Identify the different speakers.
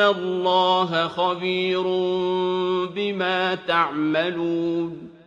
Speaker 1: إِنَّ اللَّهَ خَبِيرٌ بِمَا تَعْمَلُونَ